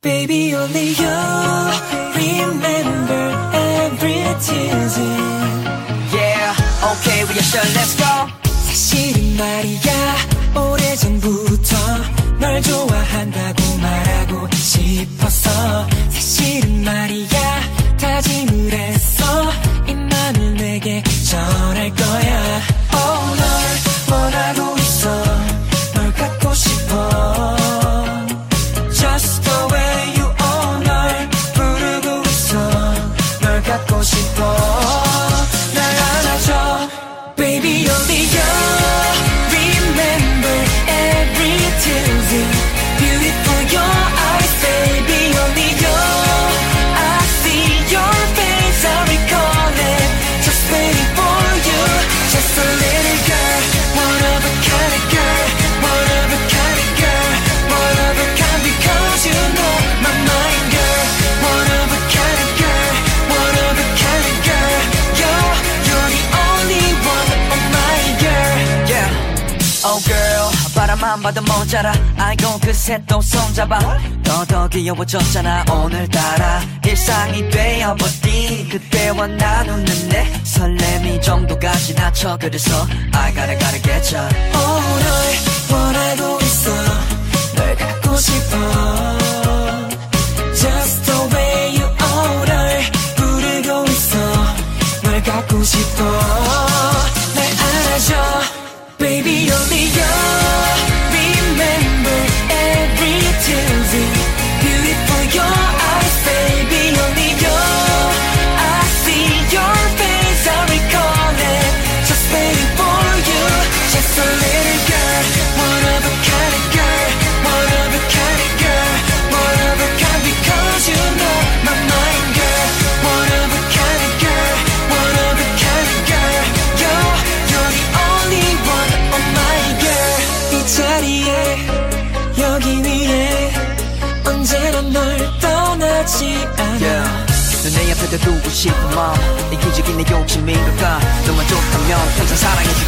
Baby, only you remember every tears. Yeah, okay, we are sure, let's go. 사실은 말이야, 오래전부터 널 좋아한다고 말하고 싶었어. 사실은 말이야, 다짐을 했어. 이 맘을 내게 전 만 봐도 모자라. 알고 그새 또 손잡아. 더더 귀여워졌잖아. 오늘따라 일상이 되어버린 그때와 나누는 내 설렘이 정도가 지나쳐 그래서 I gotta gotta get ya. 널 원하고 있어. 널 갖고 싶어. Just the way you are 널 부르고 있어. 널 갖고 싶어. 날 안아줘. Baby only you 이 자리에 여기 위에 언제나 널 떠나지 않아. Yeah. 너내 옆에 두고 싶은 마음 이기적인 내 욕심인 걸까? 너만 좋다면 평생 사랑해줄